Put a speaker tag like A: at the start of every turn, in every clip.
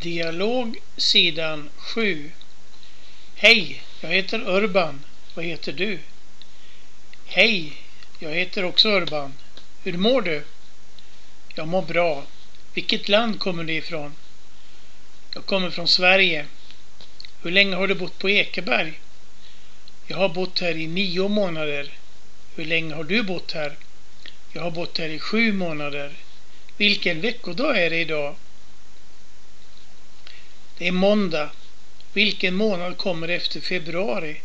A: Dialog sidan 7 Hej, jag heter Urban. Vad heter du? Hej, jag heter också Urban. Hur mår du? Jag mår bra. Vilket land kommer du ifrån? Jag kommer från Sverige. Hur länge har du bott på Ekeberg? Jag har bott här i nio månader. Hur länge har du bott här? Jag har bott här i sju månader. Vilken veckodag är det idag? Det är måndag. Vilken månad kommer efter februari?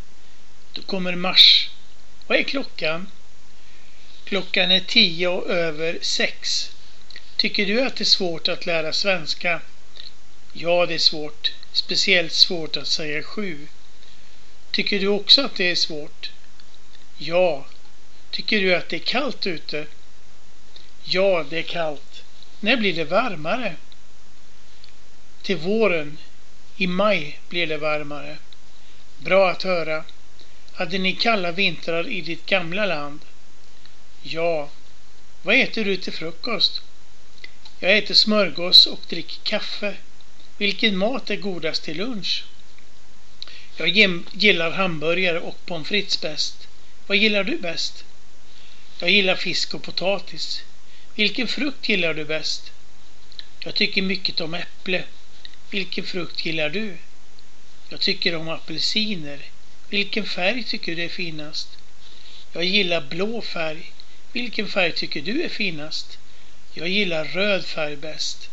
A: Då kommer mars. Vad är klockan? Klockan är tio och över sex. Tycker du att det är svårt att lära svenska? Ja, det är svårt. Speciellt svårt att säga sju. Tycker du också att det är svårt? Ja. Tycker du att det är kallt ute? Ja, det är kallt. När blir det varmare? Till våren. I maj blir det varmare. Bra att höra. Hade ni kalla vintrar i ditt gamla land? Ja. Vad äter du till frukost? Jag äter smörgås och dricker kaffe. Vilken mat är godast till lunch? Jag gillar hamburgare och pommes frites bäst. Vad gillar du bäst? Jag gillar fisk och potatis. Vilken frukt gillar du bäst? Jag tycker mycket om äpple. Vilken frukt gillar du? Jag tycker om apelsiner. Vilken färg tycker du är finast? Jag gillar blå färg. Vilken färg tycker du är finast? Jag gillar röd färg bäst.